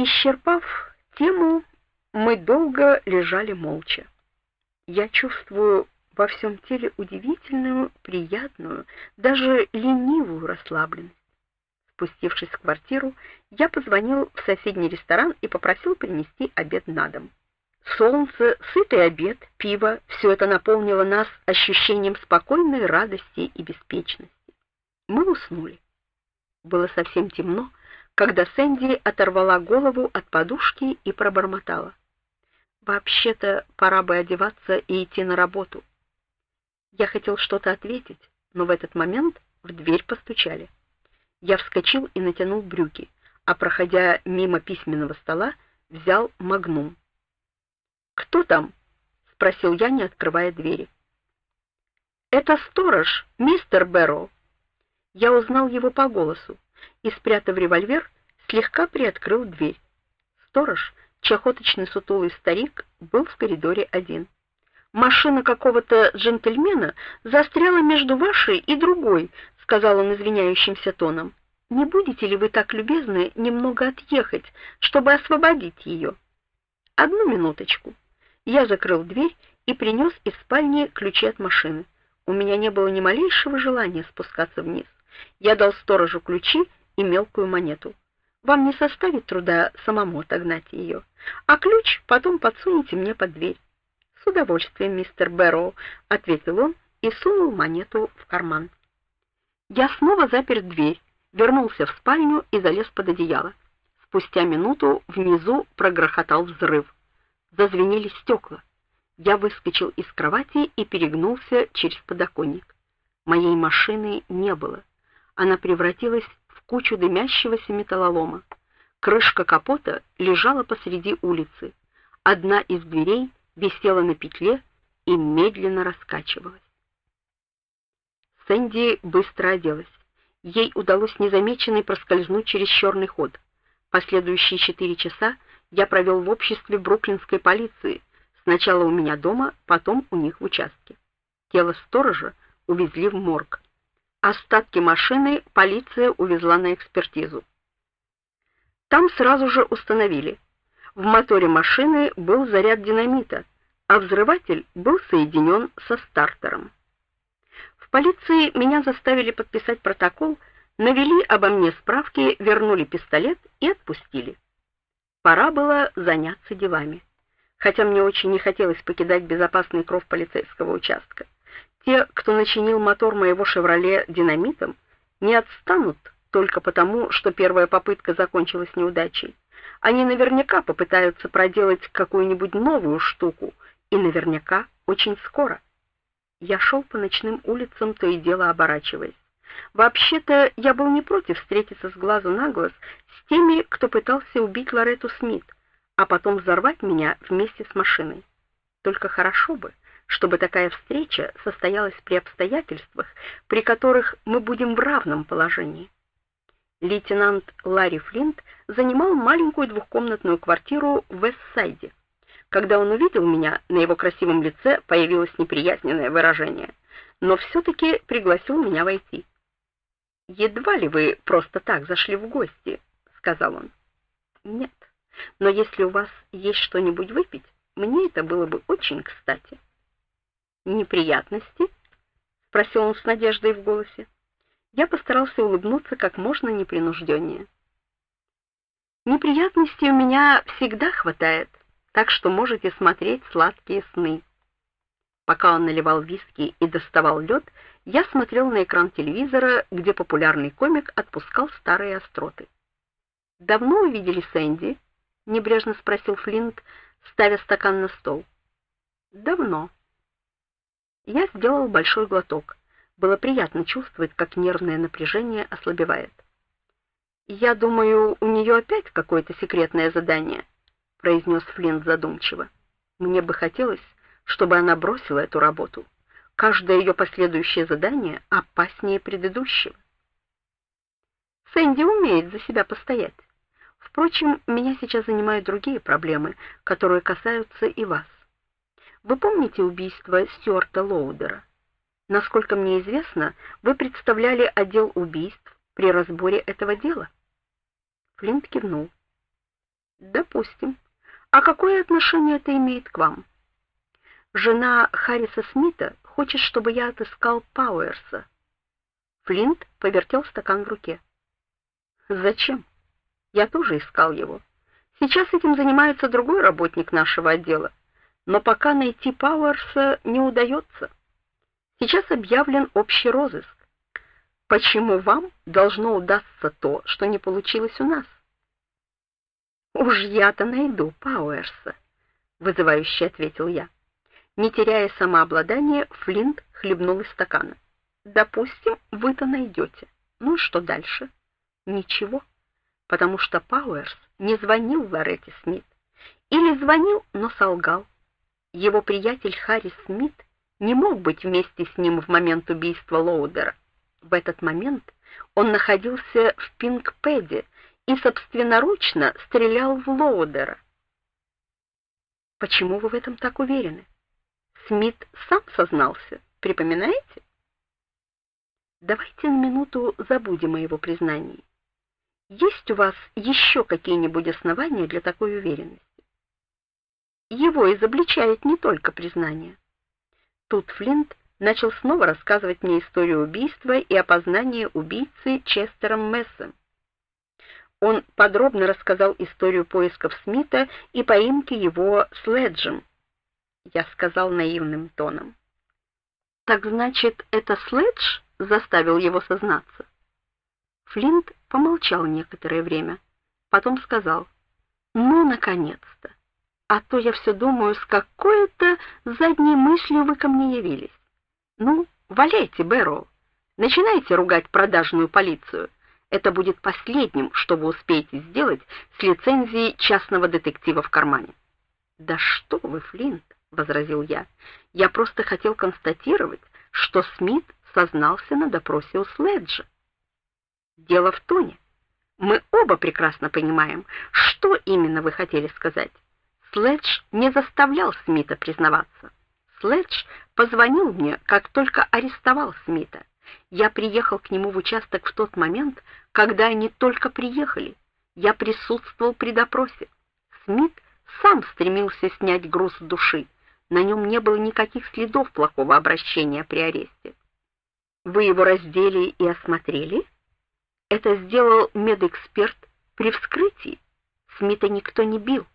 Исчерпав тему, мы долго лежали молча. Я чувствую во всем теле удивительную, приятную, даже ленивую расслабленность. Спустившись в квартиру, я позвонил в соседний ресторан и попросил принести обед на дом. Солнце, сытый обед, пиво все это наполнило нас ощущением спокойной радости и беспечности. Мы уснули. Было совсем темно, когда Сэнди оторвала голову от подушки и пробормотала: "Вообще-то пора бы одеваться и идти на работу". Я хотел что-то ответить, но в этот момент в дверь постучали. Я вскочил и натянул брюки, а проходя мимо письменного стола, взял магнум. "Кто там?" спросил я, не открывая двери. "Это сторож, мистер Бэрроу". Я узнал его по голосу и, спрятав револьвер, слегка приоткрыл дверь. Сторож, чахоточный сутулый старик, был в коридоре один. Машина какого-то джентльмена застряла между вашей и другой, сказал он извиняющимся тоном. Не будете ли вы так любезны немного отъехать, чтобы освободить ее?» Одну минуточку. Я закрыл дверь и принес из спальни ключи от машины. У меня не было ни малейшего желания спускаться вниз. Я дал сторожу ключи и мелкую монету. Вам не составит труда самому отогнать ее, а ключ потом подсунете мне под дверь. С удовольствием, мистер Бэрроу, ответил он и сунул монету в карман. Я снова запер дверь, вернулся в спальню и залез под одеяло. Спустя минуту внизу прогрохотал взрыв. Зазвенели стекла. Я выскочил из кровати и перегнулся через подоконник. Моей машины не было. Она превратилась кучу дымящегося металлолома. Крышка капота лежала посреди улицы. Одна из дверей висела на петле и медленно раскачивалась. Сэнди быстро оделась. Ей удалось незамеченной проскользнуть через черный ход. Последующие четыре часа я провел в обществе бруклинской полиции. Сначала у меня дома, потом у них в участке. Тело сторожа увезли в морг. Остатки машины полиция увезла на экспертизу. Там сразу же установили: в моторе машины был заряд динамита, а взрыватель был соединен со стартером. В полиции меня заставили подписать протокол, навели обо мне справки, вернули пистолет и отпустили. Пора было заняться делами, хотя мне очень не хотелось покидать безопасный кров полицейского участка. Те, кто начинил мотор моего «Шевроле» динамитом, не отстанут только потому, что первая попытка закончилась неудачей. Они наверняка попытаются проделать какую-нибудь новую штуку, и наверняка очень скоро. Я шел по ночным улицам, то и дело оборачиваясь. Вообще-то я был не против встретиться с глазу на глаз с теми, кто пытался убить Лоретту Смит, а потом взорвать меня вместе с машиной. Только хорошо бы, чтобы такая встреча состоялась при обстоятельствах, при которых мы будем в равном положении. Лейтенант Ларри Флинт занимал маленькую двухкомнатную квартиру в Вестсайде. Когда он увидел меня, на его красивом лице появилось неприязненное выражение, но все таки пригласил меня войти. Едва ли вы просто так зашли в гости, сказал он. Нет. Но если у вас есть что-нибудь выпить, мне это было бы очень кстати неприятности? спросил он с надеждой в голосе. Я постарался улыбнуться как можно непринужденнее. Неприятностей у меня всегда хватает, так что можете смотреть сладкие сны. Пока он наливал виски и доставал лед, я смотрел на экран телевизора, где популярный комик отпускал старые остроты. Давно увидели Сэнди? небрежно спросил Флинт, ставя стакан на стол. Давно. Я сделал большой глоток. Было приятно чувствовать, как нервное напряжение ослабевает. Я думаю, у нее опять какое-то секретное задание, произнес Флинт задумчиво. Мне бы хотелось, чтобы она бросила эту работу. Каждое ее последующее задание опаснее предыдущего. Сэнди умеет за себя постоять. Впрочем, меня сейчас занимают другие проблемы, которые касаются и вас. Вы помните убийство Стюарта Лоудера? Насколько мне известно, вы представляли отдел убийств при разборе этого дела. Флинт кивнул. Допустим. А какое отношение это имеет к вам? Жена Харриса Смита хочет, чтобы я отыскал Пауэрса. Флинт повертел стакан в руке. Зачем? Я тоже искал его. Сейчас этим занимается другой работник нашего отдела, но пока найти Пауэрса не удается. Сейчас объявлен общий розыск. Почему вам должно удастся то, что не получилось у нас? Уж я-то найду Пауэрса, вызывающе ответил я. Не теряя самообладания, Флинт хлебнул из стакана. Допустим, вы-то найдете. Ну и что дальше? Ничего, потому что Пауэрс не звонил Лоретте Смит. Или звонил, но солгал. Его приятель Харри Смит не мог быть вместе с ним в момент убийства Лоудера. В этот момент он находился в Пинкпеде и собственноручно стрелял в Лоудера. Почему вы в этом так уверены? Смит сам сознался, припоминаете? Давайте на минуту забудем о его признании. Есть у вас еще какие-нибудь основания для такой уверенности? Его изобличает не только признание. Тут Флинт начал снова рассказывать мне историю убийства и опознания убийцы Честером Мессом. Он подробно рассказал историю поисков Смита и поимки его Следжем. Я сказал наивным тоном: "Так значит, это Следж заставил его сознаться?" Флинт помолчал некоторое время, потом сказал: "Ну наконец-то. А то я все думаю, с какой-то задней мыслью вы ко мне явились. Ну, валяйте, Бэрроу. Начинайте ругать продажную полицию. Это будет последним, что вы успеете сделать с лицензией частного детектива в кармане. Да что вы, Флинт, возразил я. Я просто хотел констатировать, что Смит сознался на допросе у Следжа. Дело в тоне. Мы оба прекрасно понимаем, что именно вы хотели сказать. Следж не заставлял Смита признаваться. Следж позвонил мне, как только арестовал Смита. Я приехал к нему в участок в тот момент, когда они только приехали. Я присутствовал при допросе. Смит сам стремился снять груз души. На нем не было никаких следов плохого обращения при аресте. Вы его раздели и осмотрели? Это сделал медэксперт при вскрытии. Смита никто не бил.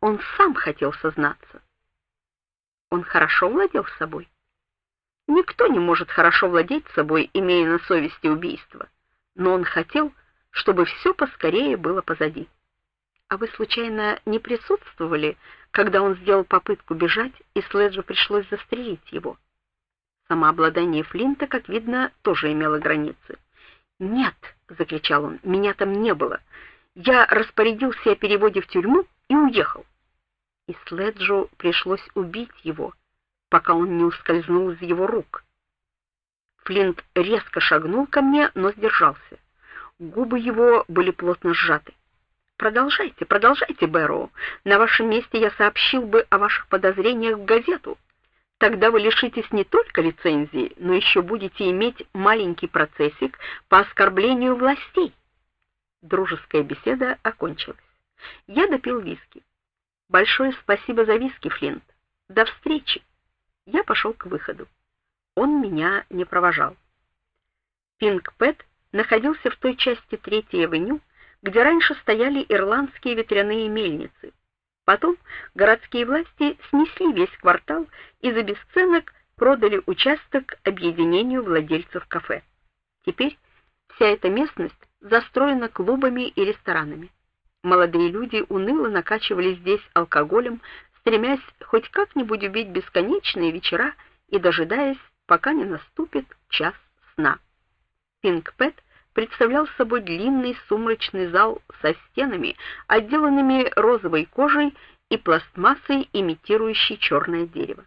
Он сам хотел сознаться. Он хорошо владел собой. Никто не может хорошо владеть собой, имея на совести убийство, но он хотел, чтобы все поскорее было позади. А вы случайно не присутствовали, когда он сделал попытку бежать, и Следжу пришлось застрелить его? Самообладание Флинта, как видно, тоже имело границы. "Нет", закричал он. "Меня там не было. Я распорядился о переводе в тюрьму и уехал и Следжу пришлось убить его, пока он не ускользнул из его рук. Флинт резко шагнул ко мне, но сдержался. Губы его были плотно сжаты. Продолжайте, продолжайте, Бэрроу. На вашем месте я сообщил бы о ваших подозрениях в газету. Тогда вы лишитесь не только лицензии, но еще будете иметь маленький процессик по оскорблению властей. Дружеская беседа окончилась. Я допил виски. Большое спасибо за виски, Флинт. До встречи. Я пошел к выходу. Он меня не провожал. Пинк Пэт находился в той части Третьей авеню, где раньше стояли ирландские ветряные мельницы. Потом городские власти снесли весь квартал и за бесценок продали участок объединению владельцев кафе. Теперь вся эта местность застроена клубами и ресторанами. Молодые люди уныло накачивались здесь алкоголем, стремясь хоть как-нибудь убить бесконечные вечера и дожидаясь, пока не наступит час сна. Пинкпэт представлял собой длинный сумрачный зал со стенами, отделанными розовой кожей и пластмассой, имитирующей черное дерево.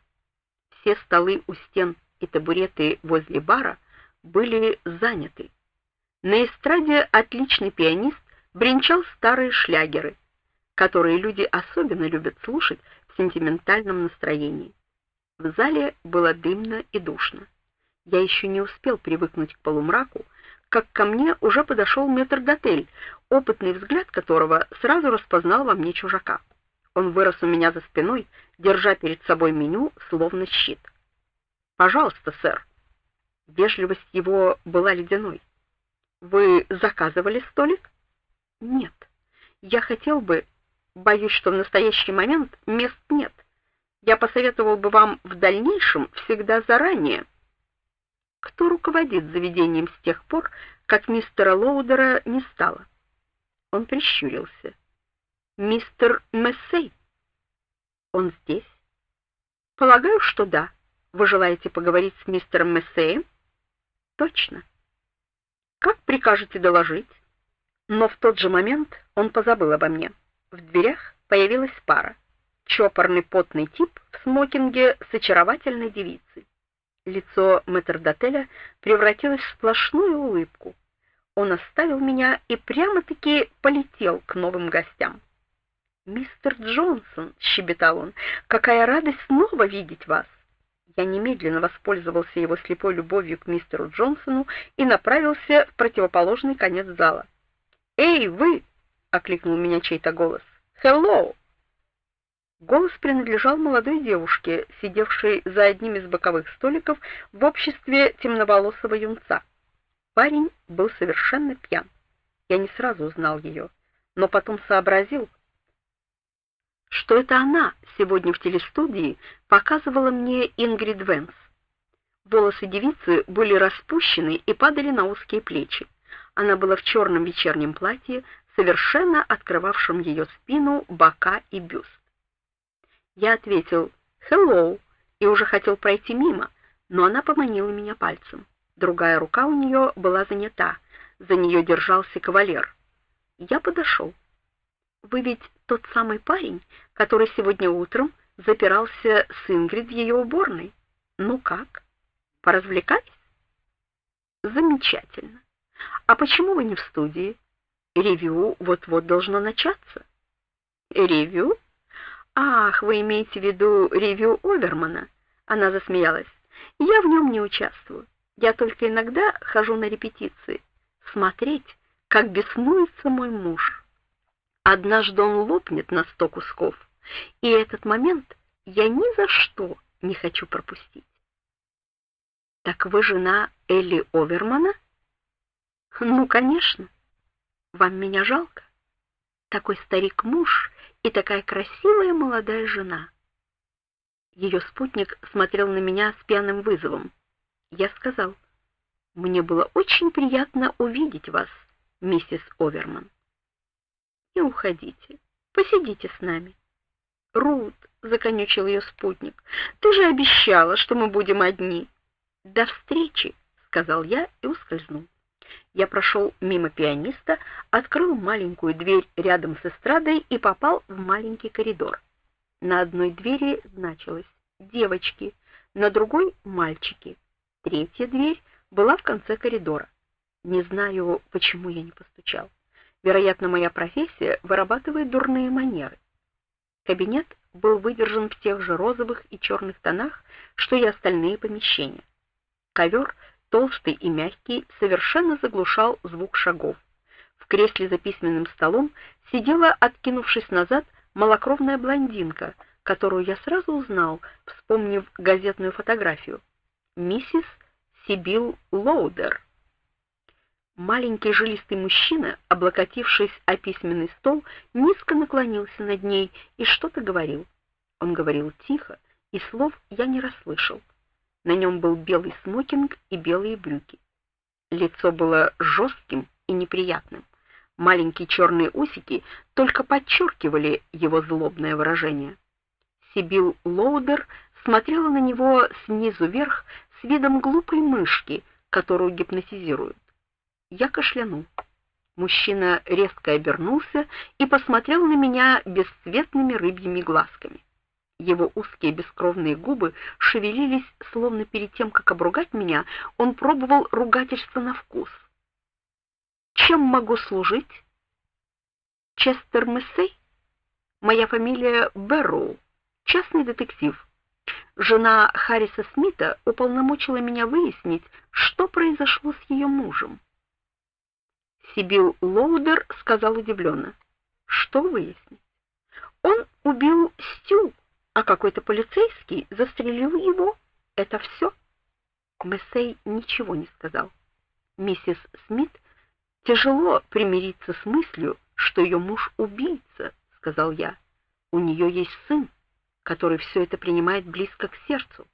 Все столы у стен и табуреты возле бара были заняты. На эстраде отличный пианист бренчал старые шлягеры, которые люди особенно любят слушать в сентиментальном настроении. В зале было дымно и душно. Я еще не успел привыкнуть к полумраку, как ко мне уже подошел метрдотель, опытный взгляд которого сразу распознал во мне чужака. Он вырос у меня за спиной, держа перед собой меню словно щит. "Пожалуйста, сэр". Вежливость его была ледяной. "Вы заказывали столик?" "Нет. Я хотел бы, боюсь, что в настоящий момент мест нет. Я посоветовал бы вам в дальнейшем всегда заранее. Кто руководит заведением с тех пор, как мистера Лоудера не стало? Он прищурился. Мистер Мессей. Он здесь? Полагаю, что да. Вы желаете поговорить с мистером Мессеем? Точно. Как прикажете доложить? Но в тот же момент он позабыл обо мне. В дверях появилась пара чопорный потный тип в смокинге с очаровательной девицей. Лицо метрдотеля превратилось в сплошную улыбку. Он оставил меня и прямо-таки полетел к новым гостям. «Мистер Джонсон», — щебетал он, — «какая радость снова видеть вас!» Я немедленно воспользовался его слепой любовью к мистеру Джонсону и направился в противоположный конец зала. «Эй, вы!» — окликнул меня чей-то голос. «Hello!» Голос принадлежал молодой девушке, сидевшей за одним из боковых столиков в обществе темноволосого юнца. Парень был совершенно пьян. Я не сразу узнал ее, но потом сообразил, что это она сегодня в телестудии показывала мне Ингрид Венс. Волосы девицы были распущены и падали на узкие плечи. Она была в черном вечернем платье, совершенно открывавшем ее спину, бока и бюст. Я ответил «Hello» и уже хотел пройти мимо, но она поманила меня пальцем. Другая рука у нее была занята, за нее держался кавалер. Я подошел. «Вы ведь тот самый парень, который сегодня утром запирался с Ингрид в ее уборной. Ну как? Поразвлекались?» «Замечательно. А почему вы не в студии? Ревью вот-вот должно начаться». «Ревью?» Ах, вы имеете в виду ревью Овермана? Она засмеялась. Я в нем не участвую. Я только иногда хожу на репетиции, смотреть, как беснуется мой муж. Однажды он лопнет на сто кусков, и этот момент я ни за что не хочу пропустить. Так вы жена Элли Овермана? Ну, конечно. Вам меня жалко? Такой старик-муж и такая красивая молодая жена. Ее спутник смотрел на меня с пьяным вызовом. Я сказал: "Мне было очень приятно увидеть вас, миссис Оверман. Не уходите. Посидите с нами". Рут, законючил ее спутник. Ты же обещала, что мы будем одни. До встречи, сказал я и ускользнул. Я прошел мимо пианиста, открыл маленькую дверь рядом с эстрадой и попал в маленький коридор. На одной двери значилось девочки, на другой мальчики. Третья дверь была в конце коридора. Не знаю, почему я не постучал. Вероятно, моя профессия вырабатывает дурные манеры. Кабинет был выдержан в тех же розовых и черных тонах, что и остальные помещения. Ковер толстый и мягкий, совершенно заглушал звук шагов. В кресле за письменным столом сидела, откинувшись назад, малокровная блондинка, которую я сразу узнал, вспомнив газетную фотографию. Миссис Сибил Лоудер. Маленький жилистый мужчина, облокотившись о письменный стол, низко наклонился над ней и что-то говорил. Он говорил тихо, и слов я не расслышал. На нем был белый смокинг и белые брюки. Лицо было жестким и неприятным. Маленькие черные усики только подчеркивали его злобное выражение. Сибил Лоудер смотрела на него снизу вверх с видом глупой мышки, которую гипнотизируют. Я кашлянул. Мужчина резко обернулся и посмотрел на меня бесцветными рыбьими глазками. Его узкие бескровные губы шевелились, словно перед тем, как обругать меня, он пробовал ругательство на вкус. Чем могу служить? Честер Мессей? Моя фамилия Бэрроу, частный детектив. Жена Харриса Смита уполномочила меня выяснить, что произошло с ее мужем. Сибил Лоудер сказал удивленно. Что выяснить? Он убил Стю, а какой-то полицейский застрелил его. Это все. Мессей ничего не сказал. Миссис Смит тяжело примириться с мыслью, что ее муж убийца, сказал я. У нее есть сын, который все это принимает близко к сердцу.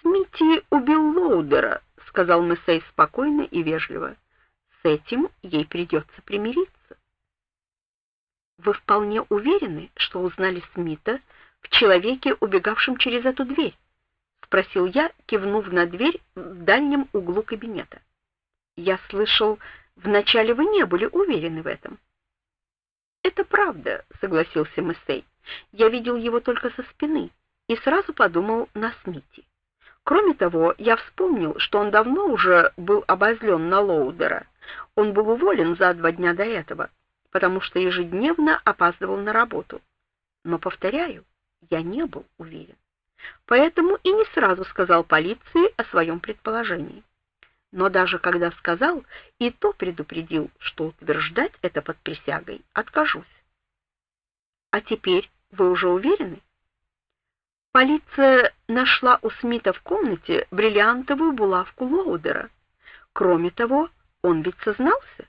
Смити убил Лоудера, сказал Мессей спокойно и вежливо. С этим ей придется примириться. Вы вполне уверены, что узнали Смита в человеке, убегавшем через эту дверь? спросил я, кивнув на дверь в дальнем углу кабинета. Я слышал, вначале вы не были уверены в этом. Это правда, согласился Мессей. Я видел его только со спины и сразу подумал на Смити. Кроме того, я вспомнил, что он давно уже был обозлен на Лоудера. Он был уволен за два дня до этого потому что ежедневно опаздывал на работу. Но повторяю, я не был уверен. Поэтому и не сразу сказал полиции о своем предположении. Но даже когда сказал, и то предупредил, что утверждать это под присягой откажусь. А теперь вы уже уверены? Полиция нашла у Смита в комнате бриллиантовую булавку Лоудера. Кроме того, он ведь сознался,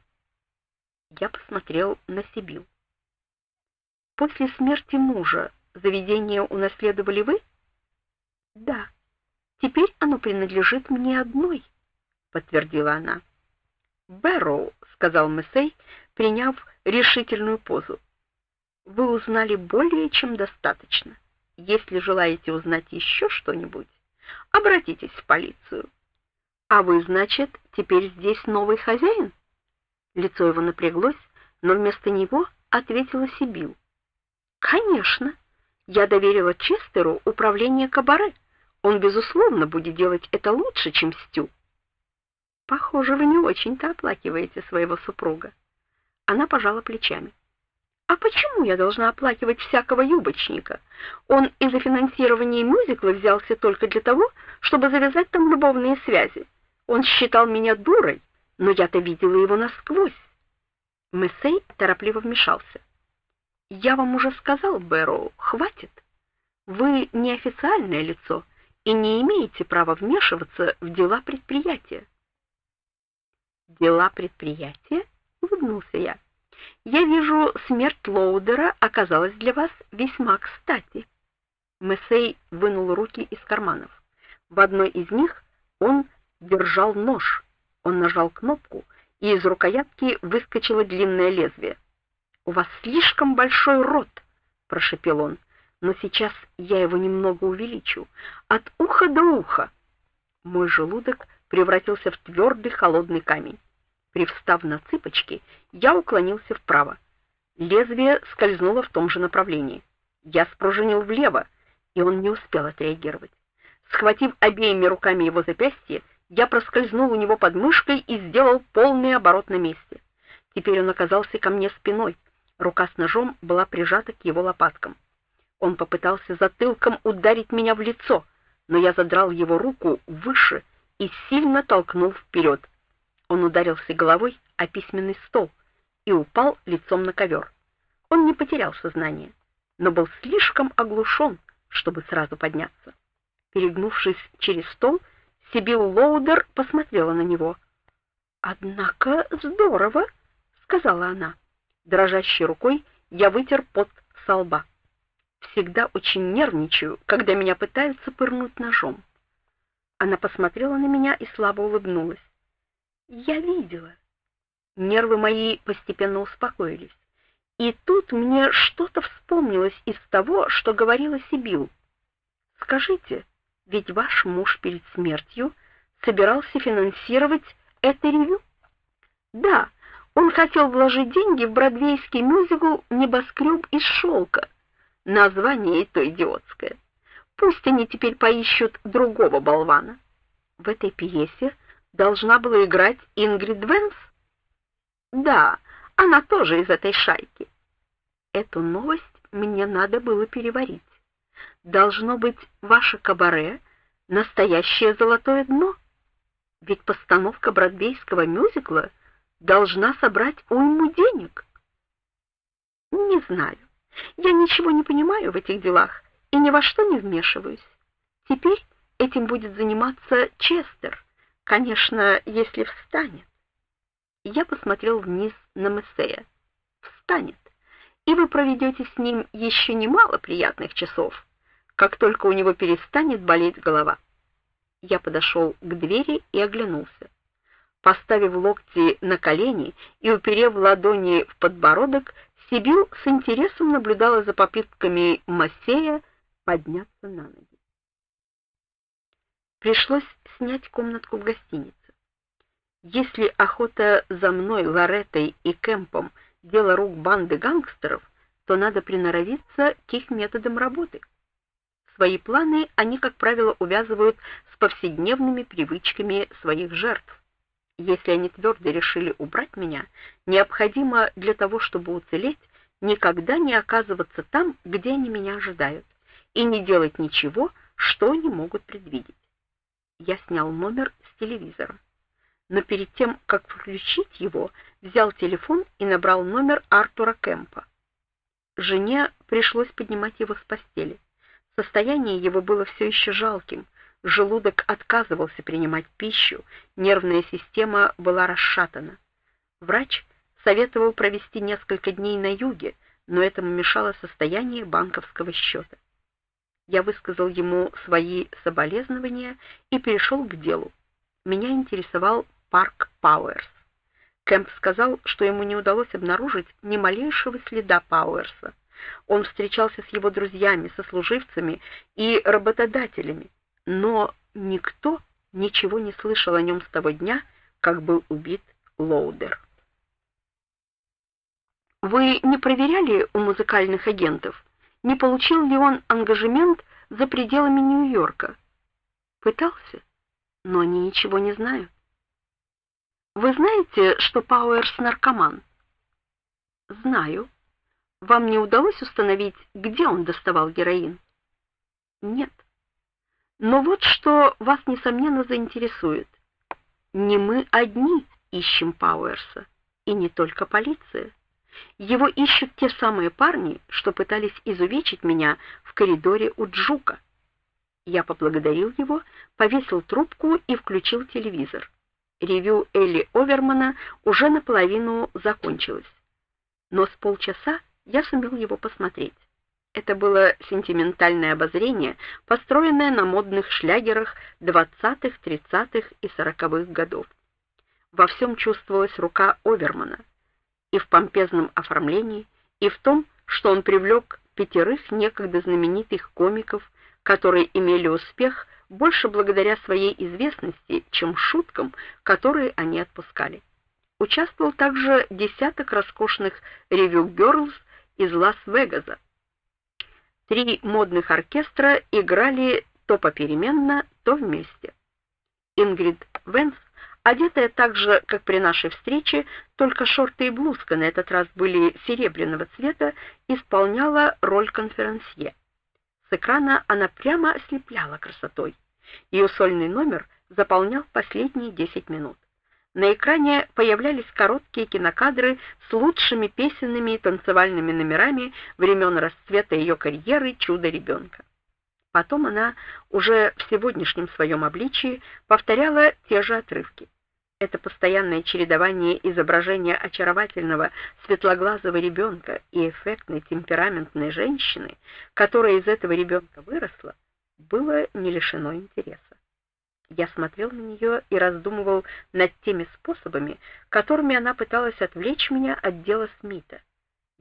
я посмотрел на Сибил. После смерти мужа заведение унаследовали вы? Да. Теперь оно принадлежит мне одной, подтвердила она. Бэрроу, сказал Мессей, приняв решительную позу. Вы узнали более чем достаточно. Если желаете узнать еще что-нибудь, обратитесь в полицию. А вы, значит, теперь здесь новый хозяин? Лицо его напряглось, но вместо него ответила Сибил. Конечно, я доверила Честеру управление кабаре. Он безусловно будет делать это лучше, чем Стю. Похоже, вы не очень-то оплакиваете своего супруга. Она пожала плечами. А почему я должна оплакивать всякого юбочника? Он из-за финансирования мюзикла взялся только для того, чтобы завязать там любовные связи. Он считал меня дурой, но я-то видела его насквозь. Мессей торопливо вмешался. Я вам уже сказал, Бэрроу, хватит. Вы не официальное лицо и не имеете права вмешиваться в дела предприятия. Дела предприятия? улыбнулся я. Я вижу, смерть Лоудера оказалась для вас весьма кстати. Мессей вынул руки из карманов. В одной из них он держал нож. Он нажал кнопку, и из рукоятки выскочило длинное лезвие. "У вас слишком большой рот", прошепел он. "Но сейчас я его немного увеличу, от уха до уха". Мой желудок превратился в твердый холодный камень. Привстав на цыпочки, я уклонился вправо. Лезвие скользнуло в том же направлении. Я спружинил влево, и он не успел отреагировать. Схватив обеими руками его запястье, я проскользнул у него под мышкой и сделал полный оборот на месте. Теперь он оказался ко мне спиной. Рука с ножом была прижата к его лопаткам. Он попытался затылком ударить меня в лицо, но я задрал его руку выше и сильно толкнул вперед. Он ударился головой о письменный стол и упал лицом на ковер. Он не потерял сознание, но был слишком оглушен, чтобы сразу подняться. Перегнувшись через стол, Сибил Лоудер посмотрела на него. "Однако здорово", сказала она. Дрожащей рукой я вытер пот со лба. Всегда очень нервничаю, когда меня пытаются пырнуть ножом. Она посмотрела на меня и слабо улыбнулась. Я видела. Нервы мои постепенно успокоились. И тут мне что-то вспомнилось из того, что говорила Сибил. Скажите, ведь ваш муж перед смертью собирался финансировать это ревю? Да, он хотел вложить деньги в бродвейский мюзикл Небоскреб из шелка». Название и то идиотское. Пусть они теперь поищут другого болвана. В этой пьесе должна была играть Ингрид Венс. Да, она тоже из этой шайки. Эту новость мне надо было переварить. Должно быть, ваше кабаре настоящее золотое дно. Ведь постановка бродвейского мюзикла должна собрать уйму денег. Не знаю. Я ничего не понимаю в этих делах и ни во что не вмешиваюсь. Теперь этим будет заниматься Честер, конечно, если встанет. Я посмотрел вниз на Мессея. Встанет, и вы проведете с ним еще немало приятных часов, как только у него перестанет болеть голова. Я подошел к двери и оглянулся. Поставив локти на колени и уперев ладони в подбородок, Сибил с интересом наблюдала за попытками Массея подняться на ноги. Пришлось снять комнатку в гостинице. Если охота за мной, Лореттой и Кемпом дело рук банды гангстеров, то надо приноровиться к их методам работы. Свои планы они, как правило, увязывают с повседневными привычками своих жертв. Если они твердо решили убрать меня, необходимо для того, чтобы уцелеть, никогда не оказываться там, где они меня ожидают, и не делать ничего, что они могут предвидеть. Я снял номер с телевизора. Но перед тем, как включить его, взял телефон и набрал номер Артура Кемпа. Жене пришлось поднимать его с постели. Состояние его было все еще жалким. Желудок отказывался принимать пищу, нервная система была расшатана. Врач советовал провести несколько дней на юге, но этому мешало состояние банковского счета. Я высказал ему свои соболезнования и перешел к делу. Меня интересовал парк Пауэрс. Кэмп сказал, что ему не удалось обнаружить ни малейшего следа Пауэрса. Он встречался с его друзьями, сослуживцами и работодателями, но никто ничего не слышал о нем с того дня, как был убит Лоудер. Вы не проверяли у музыкальных агентов, не получил ли он ангажемент за пределами Нью-Йорка? Пытался, но они ничего не знают. Вы знаете, что Пауэрс наркоман? Знаю. Вам не удалось установить, где он доставал героин? Нет. Но вот что вас несомненно заинтересует. Не мы одни ищем Пауэрса, и не только полиция. Его ищут те самые парни, что пытались изувечить меня в коридоре у Джука. Я поблагодарил его, повесил трубку и включил телевизор. Ревю Элли Овермана уже наполовину закончилось. Но с полчаса я сумел его посмотреть. Это было сентиментальное обозрение, построенное на модных шлягерах 20-х, 30-х и 40-х годов. Во всем чувствовалась рука Овермана, и в помпезном оформлении, и в том, что он привлек пятерых некогда знаменитых комиков, которые имели успех больше благодаря своей известности, чем шуткам, которые они отпускали. Участвовал также десяток роскошных ревю-герлс из Лас-Вегаса, Три модных оркестра играли то попеременно, то вместе. Ингрид Венс, одетая так же, как при нашей встрече, только шорты и блузка на этот раз были серебряного цвета, исполняла роль конферансье. С экрана она прямо ослепляла красотой. Ее сольный номер заполнял последние 10 минут. На экране появлялись короткие кинокадры с лучшими песенными и танцевальными номерами времен расцвета ее карьеры «Чудо ребенка». Потом она уже в сегодняшнем своем обличии повторяла те же отрывки. Это постоянное чередование изображения очаровательного светлоглазого ребенка и эффектной темпераментной женщины, которая из этого ребенка выросла, было не лишено интереса. Я смотрел на нее и раздумывал над теми способами, которыми она пыталась отвлечь меня от дела Смита.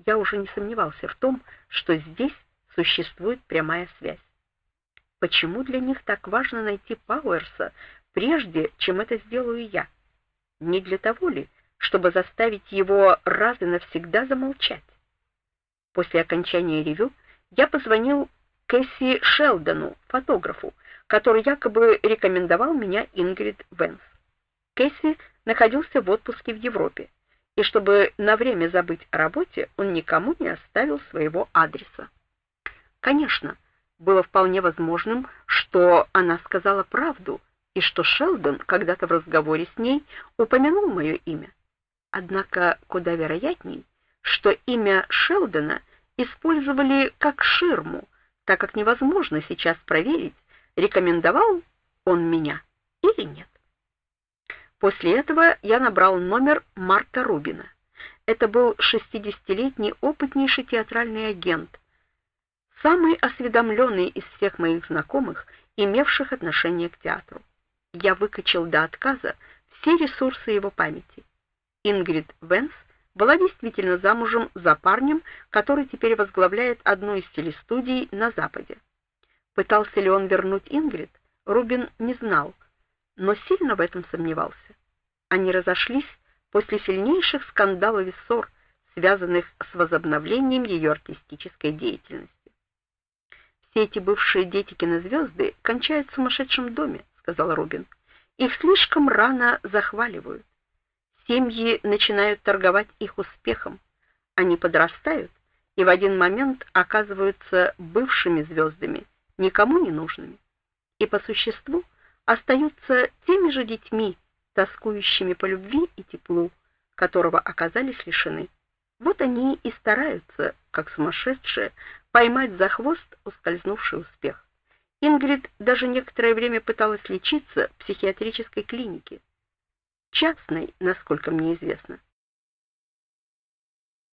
Я уже не сомневался в том, что здесь существует прямая связь. Почему для них так важно найти Пауэрса, прежде чем это сделаю я? Не для того ли, чтобы заставить его раз и навсегда замолчать? После окончания ревю я позвонил Кэсси Шелдону, фотографу, который якобы рекомендовал меня Ингрид Венс. Кэсси находился в отпуске в Европе, и чтобы на время забыть о работе, он никому не оставил своего адреса. Конечно, было вполне возможным, что она сказала правду, и что Шелдон когда-то в разговоре с ней упомянул мое имя. Однако куда вероятней, что имя Шелдона использовали как ширму, так как невозможно сейчас проверить, рекомендовал он меня или нет. После этого я набрал номер Марта Рубина. Это был шестидесятилетний опытнейший театральный агент, самый осведомленный из всех моих знакомых, имевших отношение к театру. Я выкачал до отказа все ресурсы его памяти. Ингрид Венс была действительно замужем за парнем, который теперь возглавляет одну из телестудий на Западе. Пытался ли он вернуть Ингрид, Рубин не знал, но сильно в этом сомневался. Они разошлись после сильнейших скандалов и ссор, связанных с возобновлением ее артистической деятельности. Все эти бывшие дети кинозвезды кончают в сумасшедшем доме, сказал Рубин. Их слишком рано захваливают. Семьи начинают торговать их успехом. Они подрастают и в один момент оказываются бывшими звездами, никому не нужными. И по существу остаются теми же детьми, тоскующими по любви и теплу, которого оказались лишены. Вот они и стараются, как сумасшедшие, поймать за хвост ускользнувший успех. Ингрид даже некоторое время пыталась лечиться в психиатрической клинике частной, насколько мне известно.